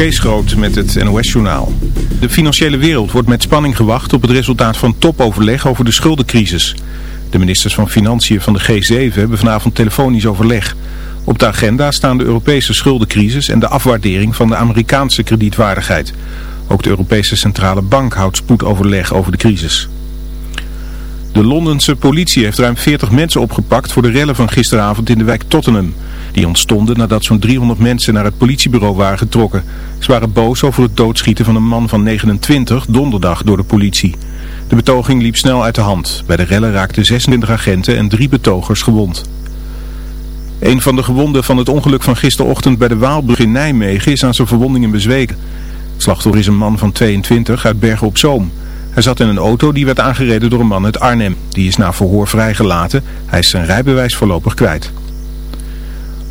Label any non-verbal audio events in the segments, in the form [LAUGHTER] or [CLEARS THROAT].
Kees Groot met het NOS-journaal. De financiële wereld wordt met spanning gewacht op het resultaat van topoverleg over de schuldencrisis. De ministers van Financiën van de G7 hebben vanavond telefonisch overleg. Op de agenda staan de Europese schuldencrisis en de afwaardering van de Amerikaanse kredietwaardigheid. Ook de Europese Centrale Bank houdt spoedoverleg over de crisis. De Londense politie heeft ruim 40 mensen opgepakt voor de rellen van gisteravond in de wijk Tottenham. Die ontstonden nadat zo'n 300 mensen naar het politiebureau waren getrokken. Ze waren boos over het doodschieten van een man van 29 donderdag door de politie. De betoging liep snel uit de hand. Bij de rellen raakten 26 agenten en drie betogers gewond. Een van de gewonden van het ongeluk van gisterochtend bij de Waalbrug in Nijmegen is aan zijn verwondingen bezweken. Slachtoffer is een man van 22 uit Bergen op Zoom. Hij zat in een auto die werd aangereden door een man uit Arnhem. Die is na verhoor vrijgelaten. Hij is zijn rijbewijs voorlopig kwijt.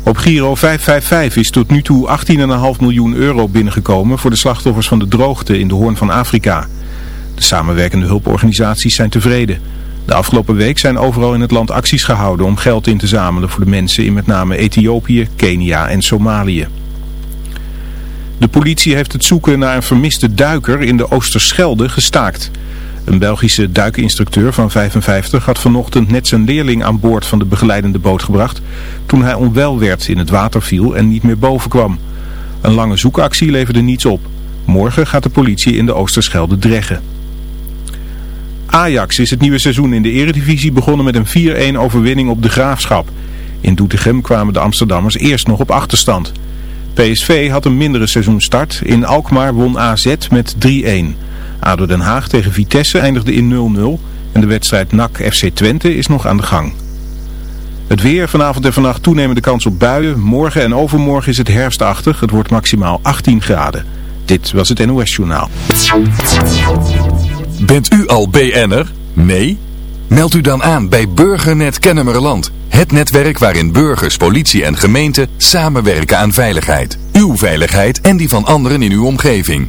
Op Giro 555 is tot nu toe 18,5 miljoen euro binnengekomen voor de slachtoffers van de droogte in de Hoorn van Afrika. De samenwerkende hulporganisaties zijn tevreden. De afgelopen week zijn overal in het land acties gehouden om geld in te zamelen voor de mensen in met name Ethiopië, Kenia en Somalië. De politie heeft het zoeken naar een vermiste duiker in de Oosterschelde gestaakt. Een Belgische duikinstructeur van 55 had vanochtend net zijn leerling aan boord van de begeleidende boot gebracht toen hij onwel werd, in het water viel en niet meer boven kwam. Een lange zoekactie leverde niets op. Morgen gaat de politie in de Oosterschelde dreggen. Ajax is het nieuwe seizoen in de eredivisie begonnen met een 4-1 overwinning op de Graafschap. In Doetinchem kwamen de Amsterdammers eerst nog op achterstand. PSV had een mindere seizoenstart. In Alkmaar won AZ met 3-1. ADO Den Haag tegen Vitesse eindigde in 0-0 en de wedstrijd NAC FC Twente is nog aan de gang. Het weer vanavond en vannacht toenemende kans op buien. Morgen en overmorgen is het herfstachtig. Het wordt maximaal 18 graden. Dit was het NOS Journaal. Bent u al BN'er? Nee? Meld u dan aan bij Burgernet Kennemerland. Het netwerk waarin burgers, politie en gemeente samenwerken aan veiligheid. Uw veiligheid en die van anderen in uw omgeving.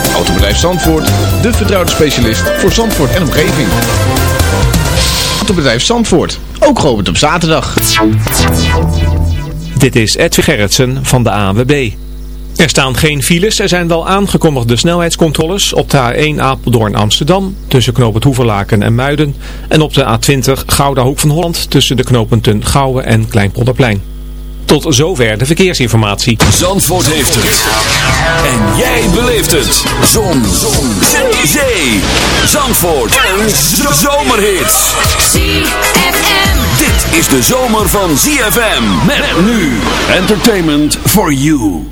Autobedrijf Zandvoort, de vertrouwde specialist voor Zandvoort en omgeving. Autobedrijf Zandvoort, ook geopend op zaterdag. Dit is Edwin Gerritsen van de ANWB. Er staan geen files, er zijn wel aangekondigde snelheidscontroles op de A1 Apeldoorn Amsterdam tussen knooppunt Hoeverlaken en Muiden en op de A20 Gouda Hoek van Holland tussen de knooppunten Gouwen en Kleinpolderplein. Tot zover de verkeersinformatie. Zandvoort heeft het. En jij beleeft het. Zon. Zon. Zee. Zee. Zandvoort. Een zomerhit. ZFM. Dit is de zomer van ZFM. Met nu. Entertainment for you.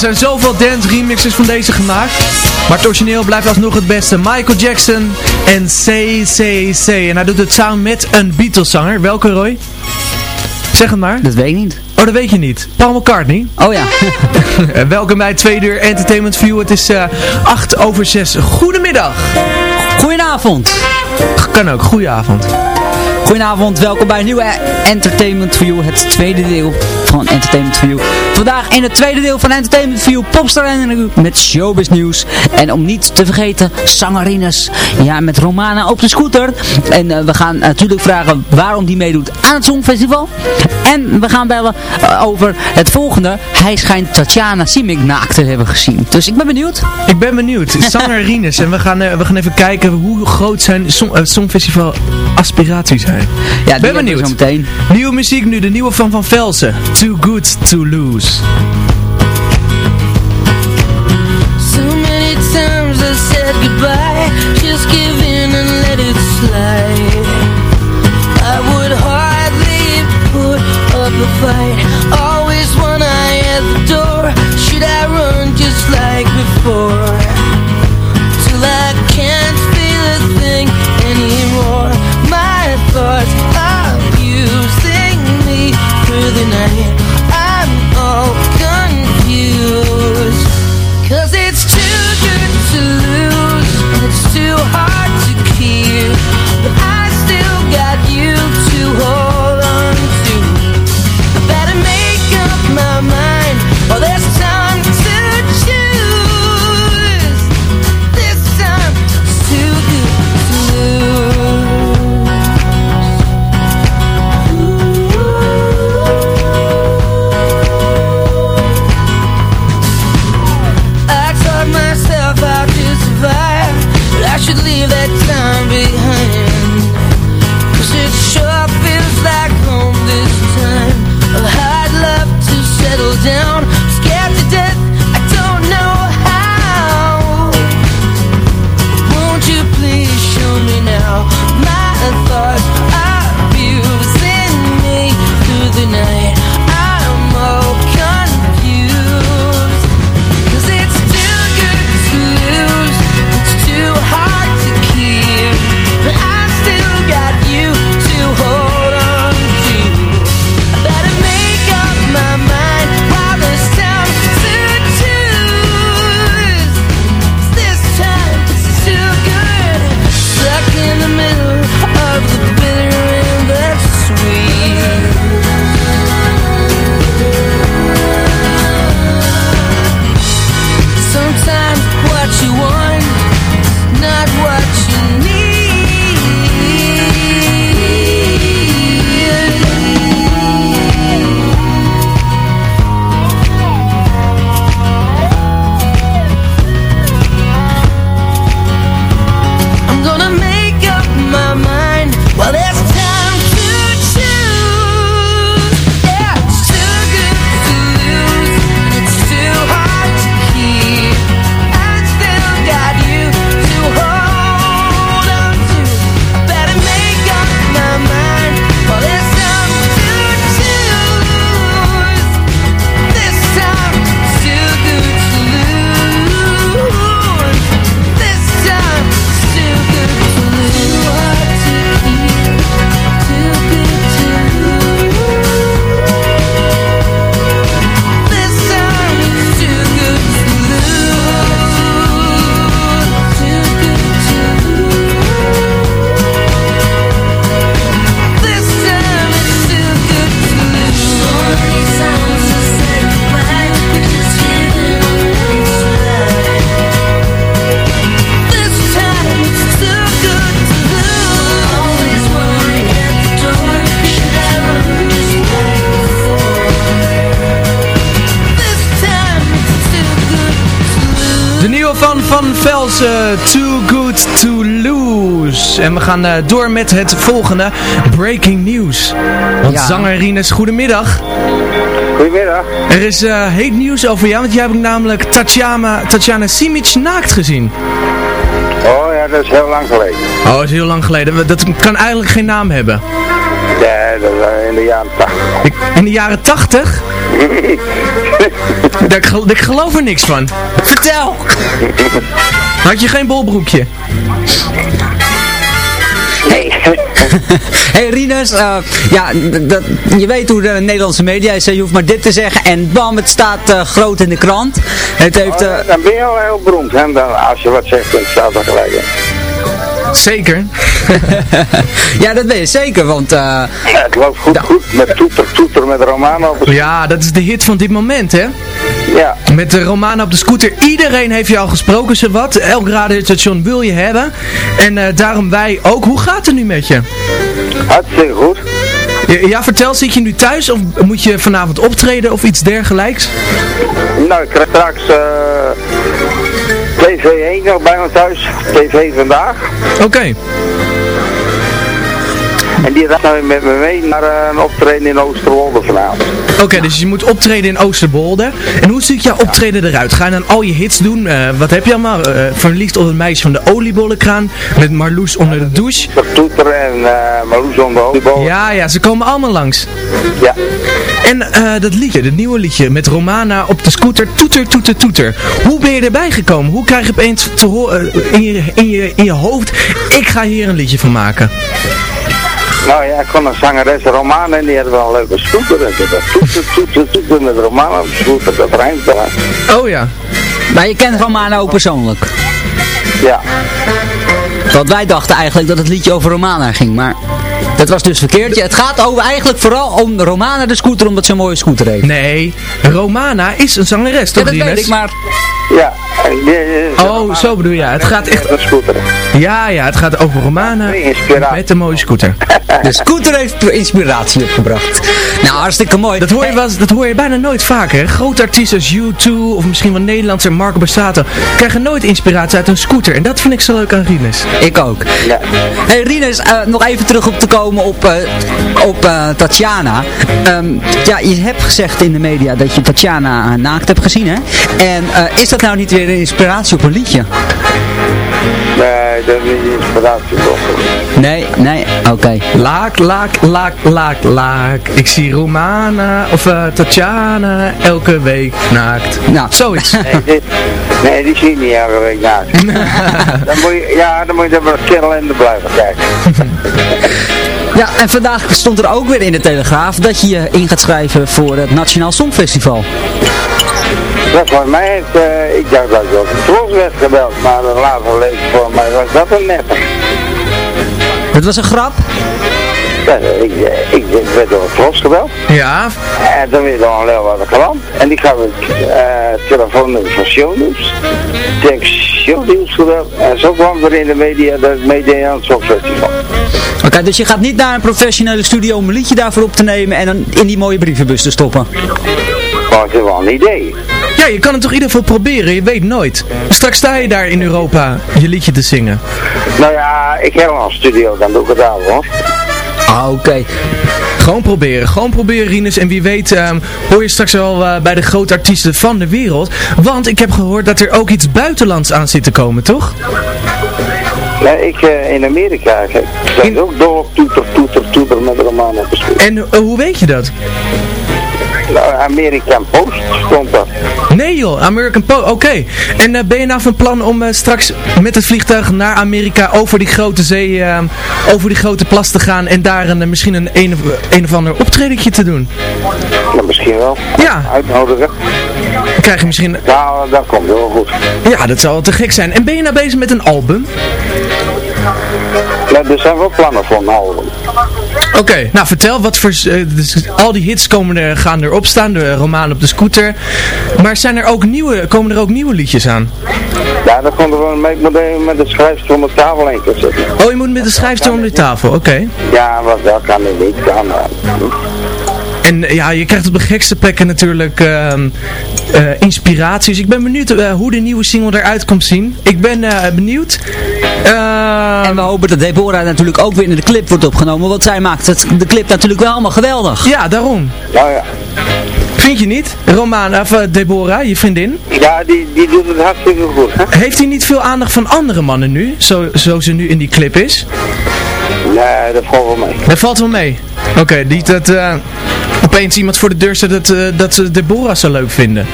Zijn zoveel dance remixes van deze gemaakt. Maar het origineel blijft alsnog het beste. Michael Jackson en CCC. En hij doet het samen met een Beatles zanger. Welke Roy? Zeg het maar. Dat weet ik niet. Oh, dat weet je niet. Paul McCartney. Oh ja. [LAUGHS] Eh, Welkom bij Tweede Uur Entertainment View. Het is eh 8 over 6. Goedemiddag. Goedenavond. Kan ook. Goedenavond. Goedenavond, welkom bij een nieuwe Entertainment View, het tweede deel van Entertainment View. Vandaag in het tweede deel van Entertainment View, Popstar en met showbiz nieuws. En om niet te vergeten, zangerines, ja, met Romana op de scooter. En eh, we gaan natuurlijk vragen waarom die meedoet aan het Songfestival. En we gaan bellen eh, over het volgende. Hij schijnt Tatjana Simic naakt te hebben gezien. Dus ik ben benieuwd. Ik ben benieuwd. [LAUGHS] Zanger Rinus. En we gaan, eh, we gaan even kijken hoe groot zijn song, Songfestival aspiraties zijn. Ja, ben benieuwd. Zo meteen. Nieuwe muziek nu, de nieuwe van Van Velsen. Too Good To Lose. So many times I said goodbye Just give in and let it slide I would hardly put up a fight Always one eye at the door Should I run just like before through the night. I'm all confused Too Good To Lose. En we gaan eh, door met het volgende. Breaking News. Want Ja. zanger Rinus, goedemiddag. Goedemiddag. Er is eh, heet nieuws over jou. Want jij hebt namelijk Tatjana, Tatjana Simic naakt gezien. Oh ja, dat is heel lang geleden. Oh, dat is heel lang geleden. Dat kan eigenlijk geen naam hebben. Ja, dat was in de jaren 80. Ik- In de jaren 80? [LAUGHS] Daar, ik gel- ik geloof er niks van. Vertel! Had je geen bolbroekje? Hey, [LAUGHS] hey Rinus, eh, ja, dat- je weet hoe de Nederlandse media is. Je hoeft maar dit te zeggen en bam, het staat eh, groot in de krant. Het heeft... eh, Dan ben je al heel beroemd, hè? Dan, als je wat zegt, dan staat er gelijk in. Zeker. [LAUGHS] ja, dat weet je zeker, want... Ja, het loopt goed, goed met toeter, toeter met Romano Ja, dat is de hit van dit moment, hè? Ja, Met de Romana op de scooter. Iedereen heeft al gesproken, zowat. Elk radiostation wil je hebben. En eh, daarom wij ook. Hoe gaat het nu met je? hartstikke goed. Ja, ja, vertel, zit je nu thuis of moet je vanavond optreden of iets dergelijks? Nou, ik krijg straks eh TV 1 nog bij me thuis. TV vandaag. Oké. En die gaat nou met me mee naar eh, een optreden in Oosterwolde vanavond. Oké, dus je moet optreden in Oosterbolde. En hoe ziet jouw optreden eruit? Ga je dan al je hits doen? Eh, wat heb je allemaal? Eh, verliefd op het meisje van de oliebollenkraan. Met Marloes onder de douche. Toeter, toeter en Marloes om de oliebol. Ja, ja, ze komen allemaal langs. Ja. En dat liedje, dat nieuwe liedje met Romana op de scooter, toeter, toeter, toeter. Hoe ben je erbij gekomen? Hoe krijg je opeens te horen in, je, in, je, in je hoofd, ik ga hier een liedje van maken? Nou ja, ik kon een zangeres Romana en die had wel een leuke scooter. En dat toeter, toeter, toeter met Romana op de scooter, dat rijmt. Oh ja. maar je kent Romana ook persoonlijk. Ja. Want wij dachten eigenlijk dat het liedje over Romana ging, maar dat was dus verkeerd. Ja, het gaat over eigenlijk vooral om Romana de scooter, omdat ze een mooie scooter heeft. Nee, Romana is een zangeres, Ja, toch dat weet ik, maar Ja. Oh, zo bedoel je. Het gaat echt... Ja, ja, het gaat over Romana met een mooie scooter. [LAUGHS] de scooter heeft inspiratie opgebracht. Nou, hartstikke mooi. Dat hoor je, wel, dat hoor je bijna nooit vaker. hè? Grote artiesten als U2 of misschien wel Nederlandse Marco Borsato krijgen nooit inspiratie uit een scooter. En dat vind ik zo leuk aan Rinus. Ik ook. Ja. Hey Rinus, eh, nog even terug op te komen op, eh, op eh, Tatjana. Ehm, ja, je hebt gezegd in de media dat je Tatjana naakt hebt gezien, hè? En eh, is dat nou niet weer een inspiratie op een liedje? Nee, dat is niet inspiratie toch. Nee, nee, oké. Laak, laak, laak, laak, laak. Ik zie Romana of eh, Tatjana elke week naakt. Nou, Zoiets. Nee, dit, nee, die zie je niet elke week naakt. [LAUGHS] dan moet je, ja, dan moet je er wel kerel in de blijven kijken. [LAUGHS] Ja, en vandaag stond er ook weer in de Telegraaf dat je je in gaat schrijven voor het Nationaal Songfestival. Dat voor mij heeft, eh, ik dacht dat ik op de tros werd gebeld, maar later leek voor mij was dat een neppe. Dat was een grap. Ja, ik, eh, ik werd door de tros gebeld Ja, en dan weer door een leeuw wat klant. En die gaf het uh, telefoonnummer van Shownieuws. Toen ik Shownieuws gebeld en zo kwam er in de media dat ik meedeed aan het Songfestival. Oké, dus je gaat niet naar een professionele studio om een liedje daarvoor op te nemen en dan in die mooie brievenbus te stoppen. Het is wel een idee. ja, je kan het toch in ieder geval proberen. Je weet nooit. Straks sta je daar in Europa je liedje te zingen. Nou ja, ik heb al een studio, dan doe ik het daar hoor. Ah, oké. Gewoon proberen, gewoon proberen Rinus. En wie weet ehm, hoor je straks wel eh, bij de grote artiesten van de wereld. Want ik heb gehoord dat er ook iets buitenlands aan zit te komen, toch? Nee, ik eh, in Amerika, ik ben ook door toeter, toeter, toeter met de school. En eh, hoe weet je dat? Nou, American Post stond dat. Nee joh, American Post, oké. En eh, ben je nou van plan om straks met het vliegtuig naar Amerika over die grote zee, over die grote plas te gaan en daar een, misschien een, een, of, een of ander optredentje te doen? Nou, misschien wel. Ja, Uitnodigen. Krijg je misschien... Nou, dat komt wel goed. Ja, dat zou wel te gek zijn. En ben je nou bezig met een album? Ja, er zijn wel plannen voor een album. Oké, nou vertel, wat voor, eh, dus al die hits komen er, gaan erop staan, de roman op de scooter. Maar zijn er ook nieuwe, komen er ook nieuwe liedjes aan? Ja, dan komt er wel mee met de, schrijfster om de tafel heen kunnen zitten. Oh, je moet met de schrijfster om de tafel, oké. Ja, wat dat kan er niet. Kan, eh, En ja, je krijgt op de gekste plekken natuurlijk ehm, eh, inspiraties. Ik ben benieuwd eh, hoe de nieuwe single eruit komt zien. Ik ben eh, benieuwd. Ehm, En we hopen dat Deborah natuurlijk ook weer in de clip wordt opgenomen, want zij maakt het, de clip natuurlijk wel allemaal geweldig. ja, daarom. nou ja. Vind je niet? Roman, of Deborah, je vriendin. Ja, die, die doet het hartstikke goed, hè? Heeft hij niet veel aandacht van andere mannen nu? Zo, zo ze nu in die clip is? Nee, dat valt wel mee. Dat valt wel mee. Oké, niet dat eh, opeens iemand voor de deur zet dat, eh, dat ze Deborah zo leuk vinden.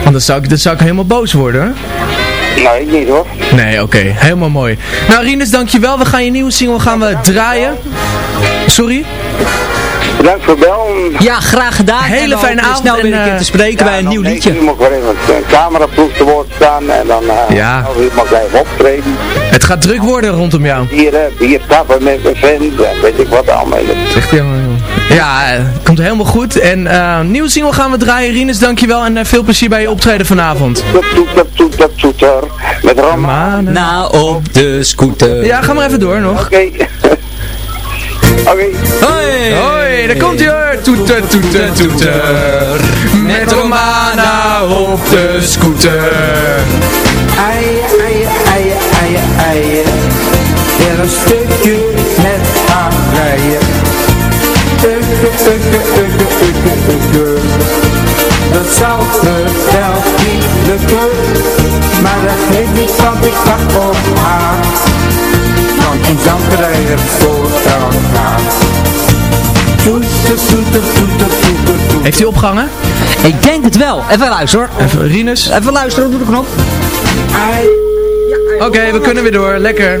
Want dan zou ik, dan zou ik helemaal boos worden hoor. Nee, ik niet hoor. Nee, oké. Helemaal mooi. Nou, Rinus, dankjewel. We gaan je nieuwe single gaan we draaien. Sorry? Bedankt voor bel. Ja, graag gedaan. Hele fijne avond snel weer en, een keer eh, te spreken bij een nieuw liedje. Nu ik weer even een cameraploeg te woord staan en dan uh, Ja. mag ik even optreden. Het gaat druk worden rondom jou. Bier, eh, bier tappen met mijn vent en weet ik wat allemaal. Zegt hij helemaal Ja, eh, komt helemaal goed. En eh nieuwe single gaan we draaien. Rinus, dankjewel. En veel plezier bij je optreden vanavond. Met Rama. Manen. Nou, op de scooter. Ja, ga maar even door nog. Oké. [LAUGHS] Oké. Hoi! Hoi, daar komt hij hoor. Toeter, toeter, toeter. Met Romana op de scooter. Eien, eien, eien, eien, eien. Weer een stukje met aanrijden. Ukke, ukke, ukke, ukke, ukke. Dat zou me wel niet lukken. Maar dat geeft niet, want ik wacht op haar. Want in zand rijden voor elkaar. Heeft hij opgehangen? Ik denk het wel. Even luisteren hoor. Even, Rinus. Even luisteren, doe de knop. Oké, we kunnen weer door. Lekker.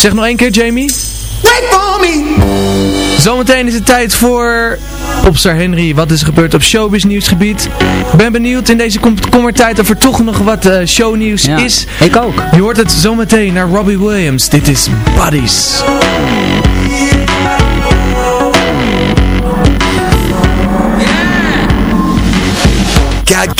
Zeg nog één keer, Jamie. Wait for me! Zometeen is het tijd voor Popstar Henry. Wat is er gebeurd op showbiz nieuwsgebied? Ben benieuwd in deze komkommertijd of er toch nog wat uh, shownieuws is. Ik ook. Je hoort het zometeen naar Robbie Williams. Dit is Buddies. Kijk.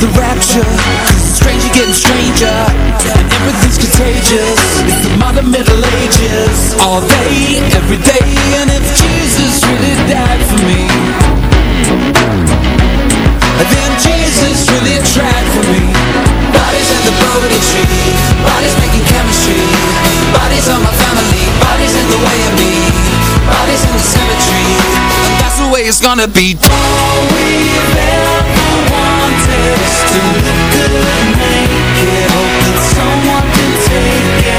the rapture. Cause it's stranger getting stranger. And everything's contagious. It's the modern middle ages. All day, every day. And if Jesus really died for me Then Jesus really tried for me. Bodies the tree. Bodies making chemistry. Bodies on my family Bodies in the way of me Bodies in the cemetery. And that's the way it's gonna be. All we've ever wanted is to look good naked Hope that someone can take it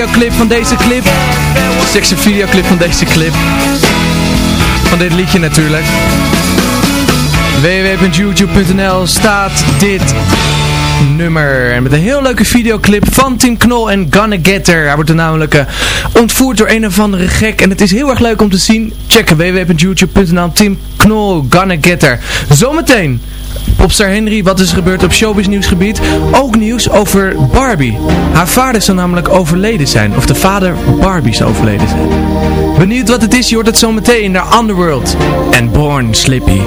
videoclip van deze clip. Check zijn videoclip van deze clip. Van dit liedje natuurlijk. www.youtube.nl staat dit nummer. En met een heel leuke videoclip van Tim Knol en Gonna Get Her. Hij wordt er namelijk uh, ontvoerd door een of andere gek. En het is heel erg leuk om te zien. Checken www.youtube.nl Tim Knol, Gonna Get Her. Zometeen Popstar Henry, wat is er gebeurd op showbiz nieuwsgebied? Ook nieuws over Barbie. Haar vader zou namelijk overleden zijn. Of de vader Barbie zou overleden zijn. Benieuwd wat het is, je hoort het zo meteen naar Underworld. En Born Slippy.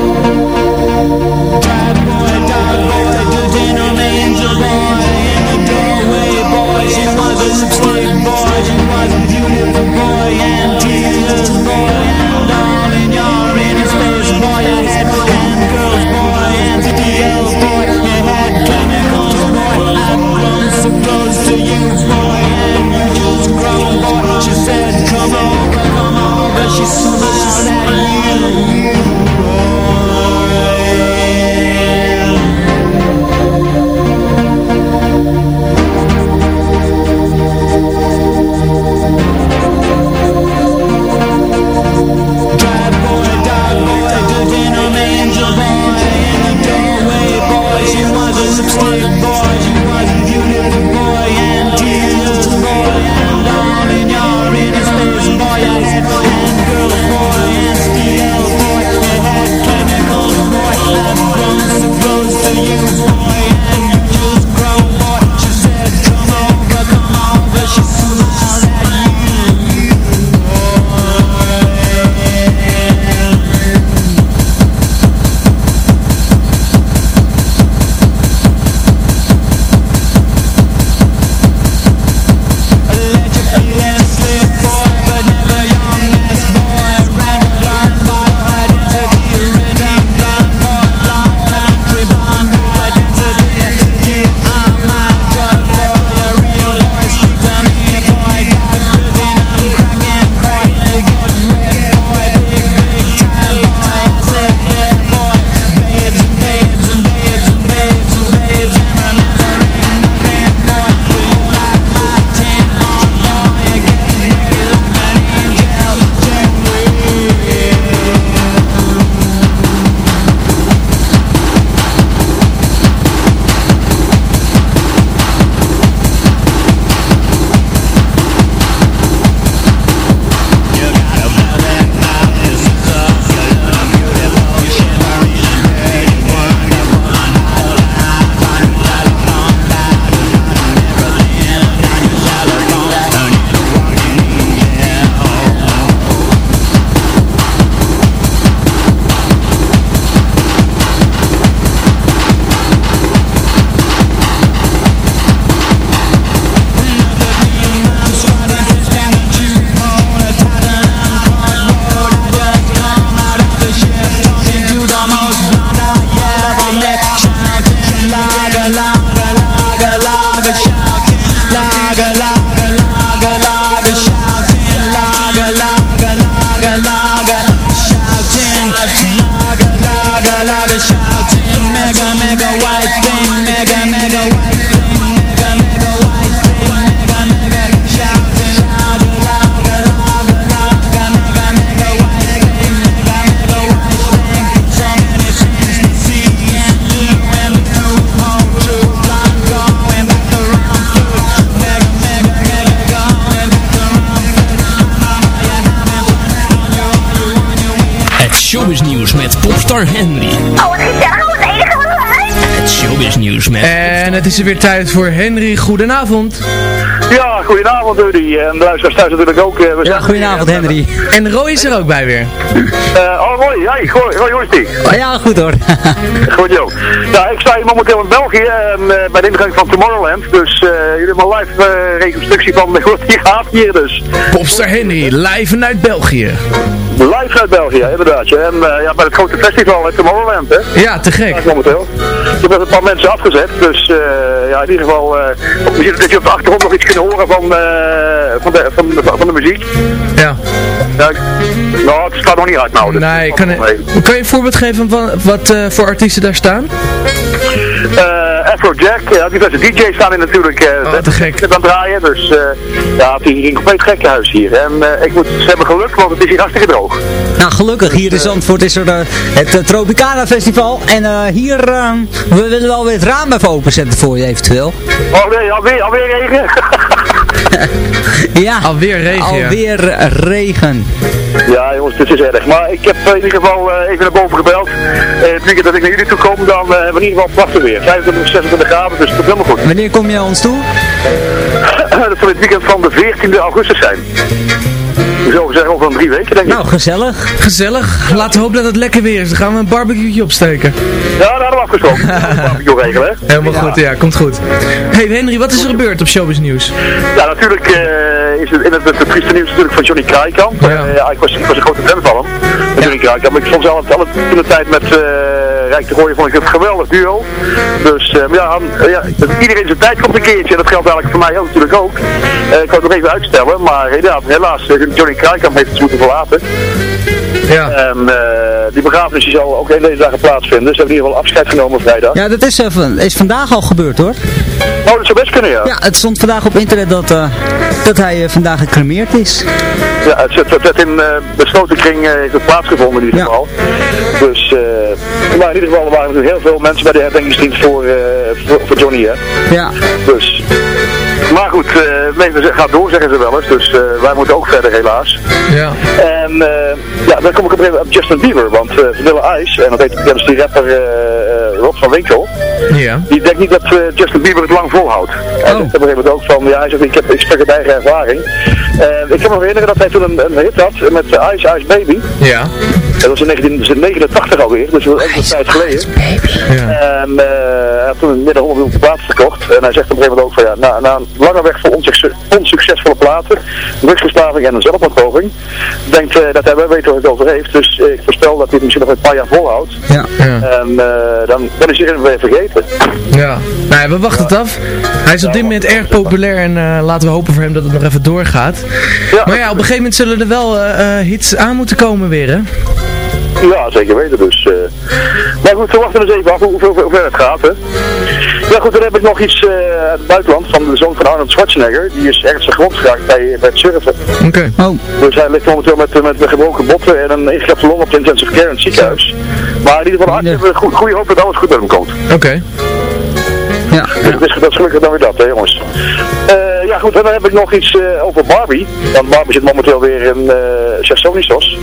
Tijd voor Henry. Goedenavond. Ja, goedenavond Rudy. En de luisteraars thuis natuurlijk ook. eh, We Ja, goedenavond Henry. En Roy is er ook bij weer. Eh, oh, Roy, ja, Roy, Roy Hoisting. Oh, ja, goed hoor. [LAUGHS] Goed, joh. Ja, ik sta hier momenteel in België en, eh, bij de ingang van Tomorrowland. Dus eh jullie hebben een live reconstructie van [LAUGHS] wat hier gaat hier dus. Popstar Henry, live vanuit België. Live uit België, inderdaad. ja. En eh, ja, bij het grote festival in Tomorrowland, hè. Ja, te gek. Ja, momenteel. Er hebben een paar mensen afgezet, dus eh, ja, in ieder geval, eh je dat op de achtergrond nog iets kunt horen van, van, de, van, de, van de muziek. Ja. Ja, ik- nou, het staat nog niet uit nou. dus Nee, dat kan, kan je een voorbeeld geven van wat voor artiesten daar staan? Eh, Afrojack, ja, diverse DJ's staan er natuurlijk eh Oh, te gek. aan het draaien. Dus eh, ja, het is hier een compleet gekkenhuis hier. En eh, ik moet, ze hebben geluk, want het is hier hartstikke droog. Nou, gelukkig. Hier in Zandvoort is er het uh, Tropicana Festival. En eh, hier, eh, we willen wel weer het raam even openzetten voor je eventueel. Oh nee, alweer, alweer regen? [LAUGHS] Ja. Alweer regen. Alweer regen. ja jongens, het is erg. Maar ik heb eh, in ieder geval eh, even naar boven gebeld. Eh, het weekend dat ik naar jullie toe kom, dan eh, hebben we in ieder geval prachtig weer. 25, 26 graden, dus het komt helemaal goed. Wanneer kom je naar ons toe? [CLEARS THROAT] dat zal het weekend van de 14e augustus zijn. Zeggen over drie weken, denk ik. Nou, gezellig. Gezellig. Laten we hopen dat het lekker weer is. Dan gaan we een barbecue opsteken. Ja, daar hadden we afgesproken. [LAUGHS] barbecue regelen, hè? Helemaal goed, ja. Komt goed. Hey Henry, wat is er gebeurd op Showbiz Nieuws? Ja, natuurlijk eh, is het in het, het, trieste nieuws natuurlijk van Johnny Krijkamp. Ja. Eh, ja, ik, was, ik was een grote fan van hem, van Johnny. Maar ik vond ze altijd, altijd in de tijd met eh Rijk de Gooien vond ik het een geweldig duo. Dus maar ja, iedereen zijn tijd komt een keertje. En dat geldt eigenlijk voor mij ook, natuurlijk ook. Eh, ik kan het nog even uitstellen, maar inderdaad, helaas, eh, Johnny Krijkamp heeft het moeten verlaten. Ja. En die begrafenis die zal ook een deze dagen plaatsvinden. Ze hebben in ieder geval afscheid genomen vrijdag. Ja, dat is, is vandaag al gebeurd hoor. Oh, dat zou best kunnen, ja. Ja, het stond vandaag op internet dat, dat hij vandaag gecremeerd is. Ja, het, het, in besloten kring heeft het plaatsgevonden in ieder Ja. geval. Dus, maar in ieder geval er waren natuurlijk heel veel mensen bij de herdenkingsdienst voor, eh, voor, voor Johnny, hè. Ja. Dus, maar goed, eh, het leven gaat door, zeggen ze wel eens. Dus eh, wij moeten ook verder, helaas. Ja. En eh, ja, dan kom ik op een op Justin Bieber, want uh, Vanilla Ice, en dat, heet, dat is die rapper eh, eh, Rob van Winkel, Ja. die denkt niet dat eh, Justin Bieber het lang volhoudt. En Oh. ik heb op een gegeven moment ook van, ja, hij zegt, ik, heb, ik spreek uit eigen ervaring. Ik kan me herinneren dat hij toen een, een hit had met eh, Ice Ice Baby. Ja. Dat was in 1989 alweer, dus dat echt een tijd geleden. Ja. En eh, hij had toen dan 100 miljoen platen verkocht. En hij zegt op een gegeven moment ook van ja, na, na een lange weg vol onsucces- onsuccesvolle platen, drugsverslaving en een zelfmoordpoging, denkt eh, dat hij wel weet waar het over heeft. Dus ik voorspel dat hij het misschien nog een paar jaar volhoudt. Ja. Ja. En eh, dan, dan is iedereen weer vergeten. Ja. Nou ja, we wachten het af. Hij is op dit moment erg populair en laten we hopen voor hem dat het nog even doorgaat. Ja. Maar ja, op een gegeven moment zullen er wel hits aan moeten komen weer, hè? Ja, zeker weten dus. eh. Maar goed, we wachten dus even af hoe, hoe, hoe ver het gaat. Hè. Ja goed, dan heb ik nog iets eh, uit het buitenland van de zoon van Arnold Schwarzenegger. Die is ergens gewond geraakt bij, bij het surfen. Oké. Oh. Dus hij ligt momenteel met, met, met gebroken botten en een ingekapte long op de intensive care in het ziekenhuis. Maar in ieder geval, hartstikke hebben we een goede hoop dat alles goed met hem komt. Oké. Ja. Dus, dus dat is gelukkig dan weer dat, hè jongens. Eh, ja goed, en dan heb ik nog iets eh, over Barbie. Want Barbie zit momenteel weer in uh, Chersonissos,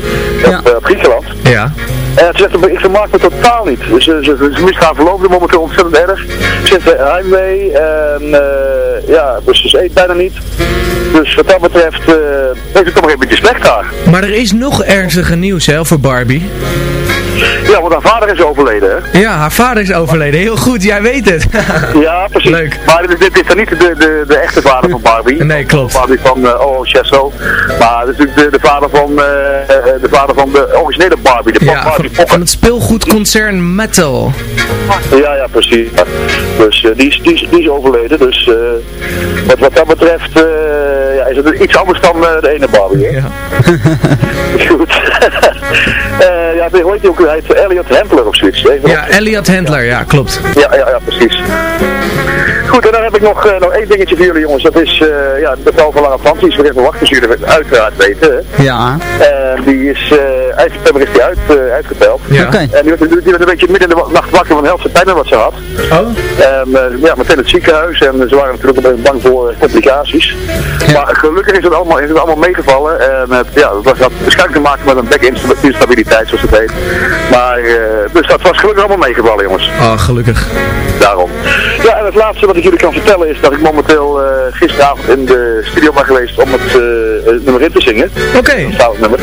op, op Griekenland. Ja. En het zegt, ik vermaak me totaal niet. Dus ze, ze, ze verloofde momenteel ontzettend erg. Ze heeft eh, heimwee en eh, ja, dus ze eet bijna niet. Dus wat dat betreft, eh heeft het toch nog een beetje slecht daar. Maar er is nog ernstiger nieuws, hè, voor Barbie. Ja, want haar vader is overleden, hè? Ja, haar vader is overleden. Heel goed, jij weet het. [LAUGHS] Ja, precies. Leuk. Maar dit, dit is dan niet de, de, de echte vader van Barbie. Nee, klopt. Barbie van uh, Oh Chesso. Maar dit is natuurlijk de, de vader van, uh, de vader van de originele Barbie, de Ja, Barbie van, van het speelgoedconcern Metal. Ja, ja, precies. Dus uh, die, is, die, is, die is overleden. Dus wat, wat dat betreft is het iets anders dan uh, de ene Barbie. Hè? Ja. [LAUGHS] Goed. uh, [LAUGHS] ja, hoe heet hij ook? Hij heet Elliot Handler of zoiets. Even ja, Elliot Handler, ja, klopt. Ja, ja, ja, precies. Goed, en dan heb ik nog, uh, nog één dingetje voor jullie jongens. Dat is uh, ja, de bevel van Lange Frans. Die is weer even wachten, zoals jullie uiteraard weten. Hè? Ja. En die is, uh, september is die uit, uh, uitgeteld. Ja. Okay. En die werd, die werd een beetje midden in de nacht wakker van helse pijn wat ze had. Oh. En uh, ja, meteen het ziekenhuis. En ze waren natuurlijk een bang voor complicaties. Ja. Maar gelukkig is het allemaal, is het allemaal meegevallen. En het, ja, dat had waarschijnlijk te maken met een bekinstabiliteit, zoals het heet. Maar, dus dat was gelukkig allemaal meegevallen, jongens. Oh, gelukkig. Daarom. Ja, en het laatste wat ik jullie kan vertellen is dat ik momenteel uh, gisteravond in de studio ben geweest om het, uh, het nummer in te zingen. Oké. Okay. Het nummer.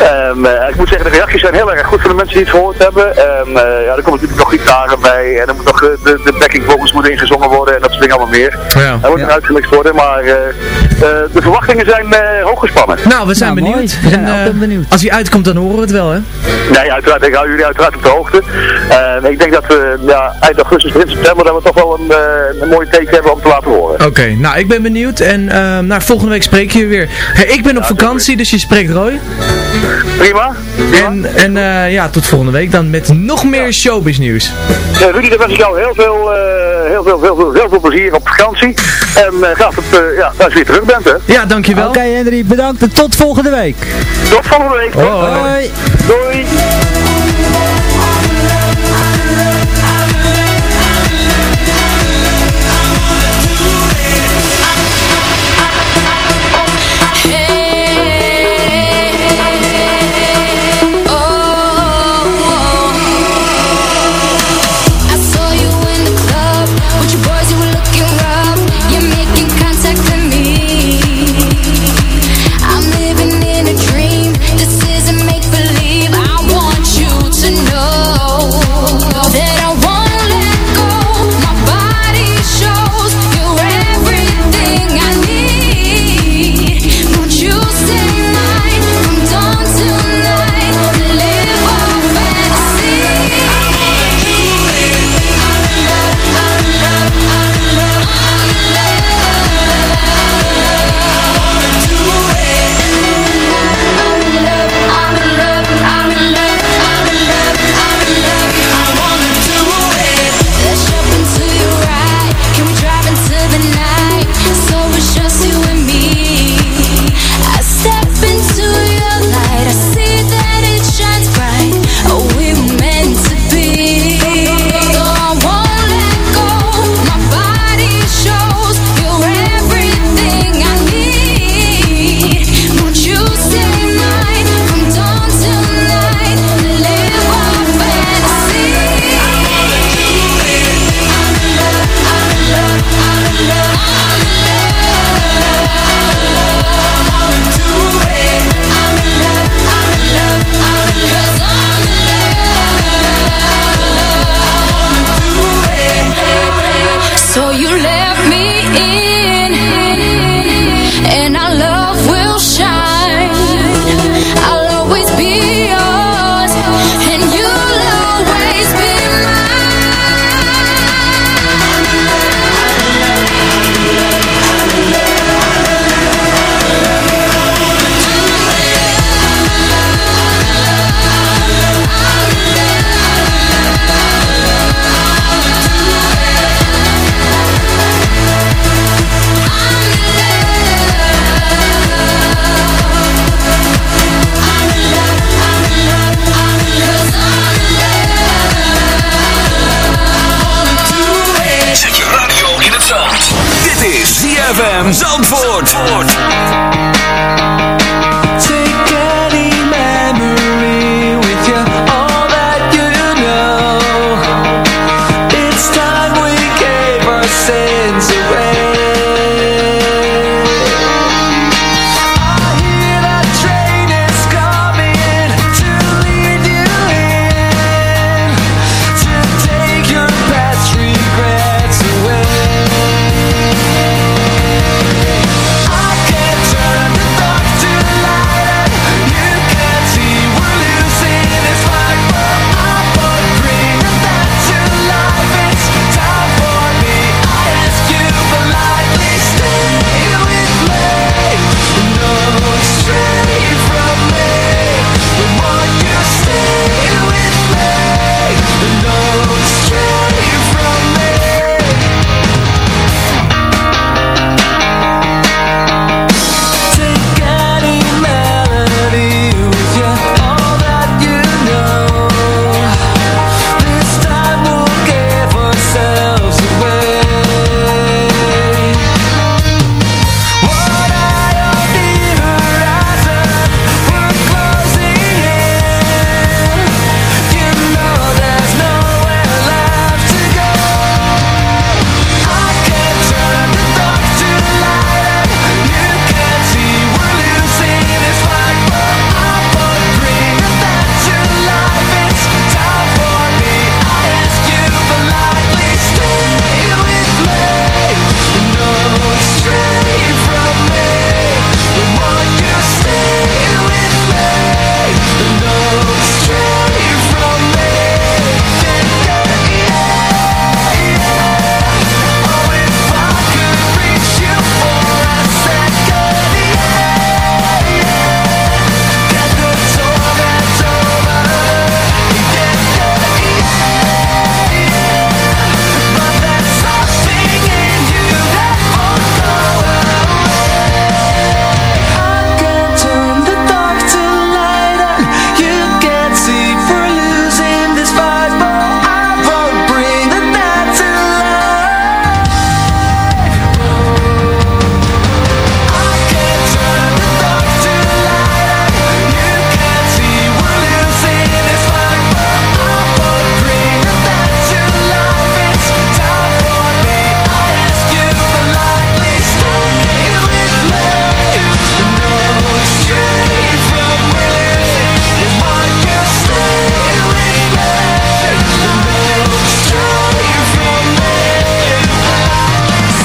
En uh, ik moet zeggen, de reacties zijn heel erg goed voor de mensen die het gehoord hebben. En ja, er komen natuurlijk nog gitaren bij en er moet nog de, de backing vocals moeten ingezongen worden en dat soort dingen allemaal meer. Ja. Er moet ja. uitgelicht worden, maar de verwachtingen zijn hoog gespannen. Nou, we zijn nou, benieuwd. We zijn en, benieuwd. Als hij uitkomt, dan horen we het wel, hè? Nee, uiteraard. Ik hou jullie uiteraard op de hoogte. En ik denk dat we ja, eind augustus, begin september, dat we toch wel een, uh, een mooie teken hebben om te laten horen. Oké, okay, nou ik ben benieuwd en uh, nou, volgende week spreek je weer. Hey, ik ben op ja, vakantie, dus je spreekt Roy. Prima. En, en eh, ja, tot volgende week dan met nog meer showbiz nieuws. Ja, Rudy, dan wens ik jou heel veel, eh, heel, veel, heel, veel, heel veel plezier op vakantie. En uh, graag dat, uh, ja, als je weer terug bent, hè. Ja, dankjewel. Oké, Henry, bedankt en tot volgende week. Tot volgende week. Hoi. Doei. So you let me in,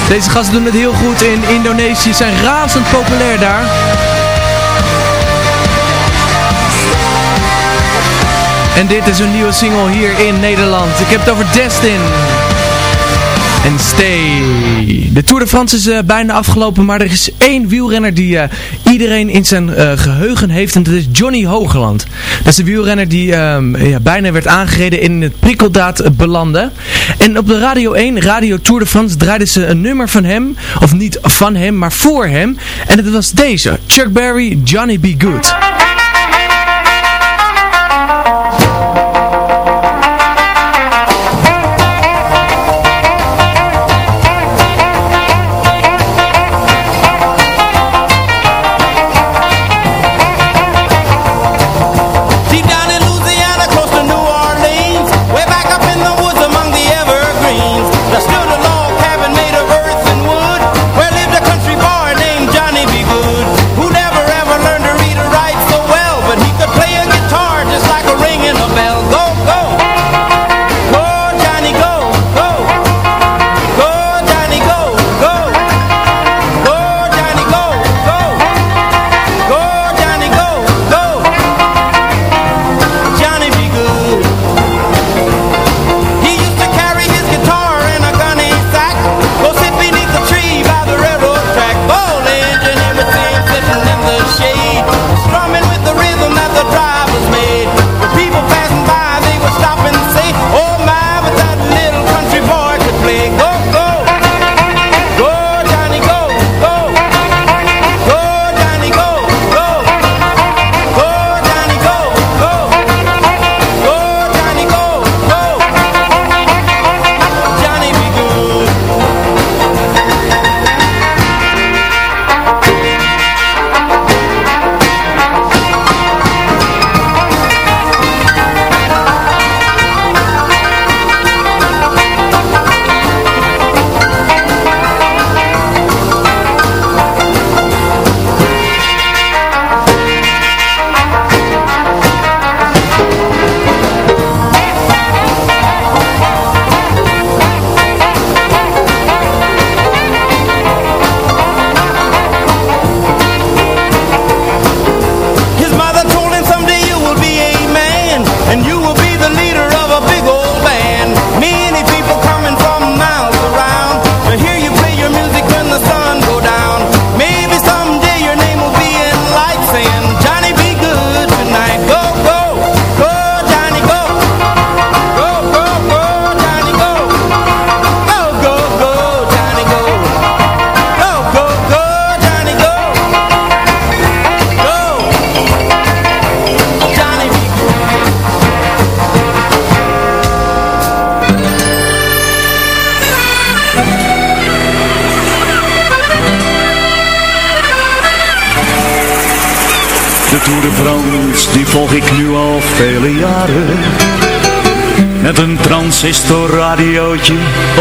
Deze gasten doen het heel goed in Indonesië, zijn razend populair daar. En dit is een nieuwe single hier in Nederland. Ik heb het over Destin. En Stay. De Tour de France is eh, bijna afgelopen, maar er is één wielrenner die eh, iedereen in zijn eh, geheugen heeft. En dat is Johnny Hogeland. Dat is de wielrenner die ehm, ja, bijna werd aangereden in het prikkeldaad belanden. En op de Radio 1, Radio Tour de France, draaiden ze een nummer van hem. Of niet van hem, maar voor hem. En dat was deze. Chuck Berry, Johnny Be Good.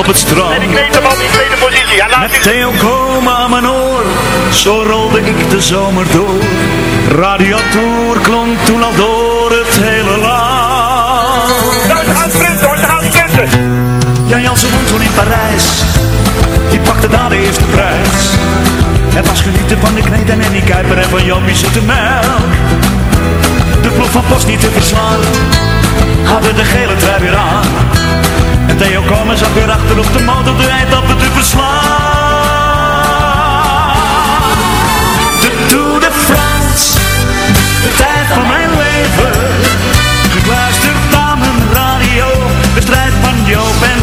Op het strand. Ik weet hem die tweede positie. Ja, Met Theo Komen aan mijn oor, zo rolde ik de zomer door. Radio Tour klonk toen al door het hele land. Ze gaan sprinten hoor, ze gaan sprinten. Jan Jansen woont toen in Parijs, die pakte daar de eerste prijs. Het was genieten van de kneed en Annie Kuiper en van Jan Zoete Melk. De ploeg van Post niet te verslaan, hadden de gele trui weer aan. En Theo Komen zat weer achter op de motor de eindappen te verslaan. De Tour de France, de tijd van mijn leven. Gekluisterd aan mijn radio, de strijd van Joop en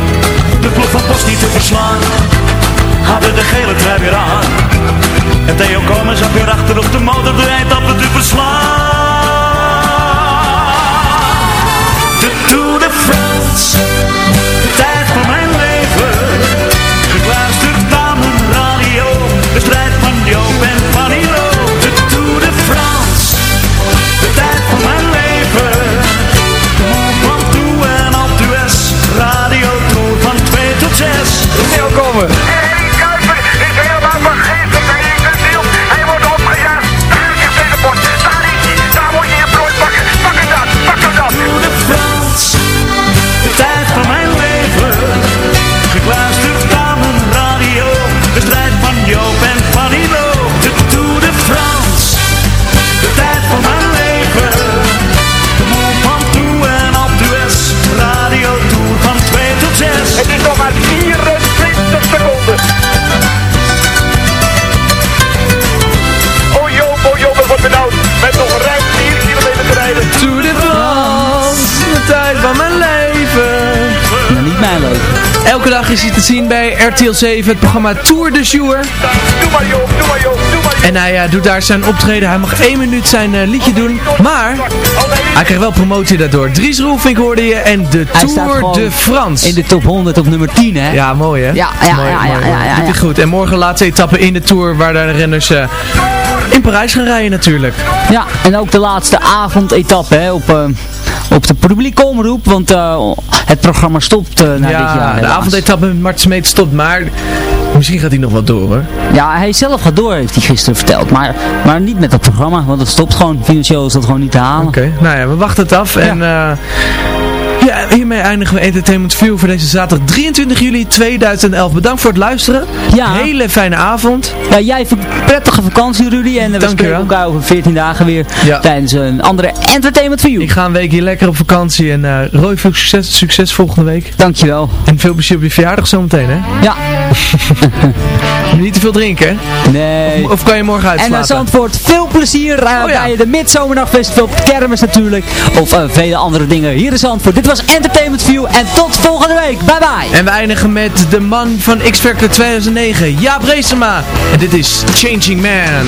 De ploeg van Post niet te verslaan, hadden de gele trui weer aan. En Theo Komen zat weer achter op de motor de eindappen te verslaan. De Tour de France, Welkom. Dag is hij te zien bij RTL 7, het programma Tour de Jour. En hij eh, doet daar zijn optreden. Hij mag één minuut zijn eh, liedje doen. Maar hij krijgt wel promotie daardoor. Dries Roelvink hoorde je en de Hij Tour de France. In de top 100 op nummer 10, hè? Ja, mooi hè? Ja, ja, Mooi, ja, mooi, ja, mooi. ja, ja, Doet hij ja. goed. En morgen laatste etappe in de Tour waar de renners eh, in Parijs gaan rijden natuurlijk. Ja, en ook de laatste avondetappe hè, op, op de publieke omroep, want eh, het programma stopt eh, na dit jaar. ja, de avondetappe met Mart Smeet stopt, maar misschien gaat hij nog wel door hoor. Ja, hij zelf gaat door, heeft hij gisteren verteld, maar, maar niet met het programma, want het stopt gewoon. Financieel is dat gewoon niet te halen. Oké, nou ja, we wachten het af. En eh, hiermee eindigen we Entertainment View voor deze zaterdag 23 juli 2011. Bedankt voor het luisteren. Ja. Hele fijne avond. Ja, jij een prettige vakantie Rudy en we spreken elkaar over 14 dagen weer Ja. tijdens een andere Entertainment View. Ik ga een week hier lekker op vakantie en eh Roy, veel succes, succes volgende week. Dankjewel. En veel plezier op je verjaardag zometeen hè. Ja. [LAUGHS] Niet te veel drinken hè. Nee. Of, of kan je morgen En uitslapen? naar Zandvoort, veel plezier uh, Oh ja. bij de Midsomernagfestival, kermis natuurlijk, of uh, vele andere dingen hier in Zandvoort. Dit was Entertainment View en tot volgende week. Bye bye. En we eindigen met de man van X Factor 2009, Jaap Reesema. En dit is Changing Man.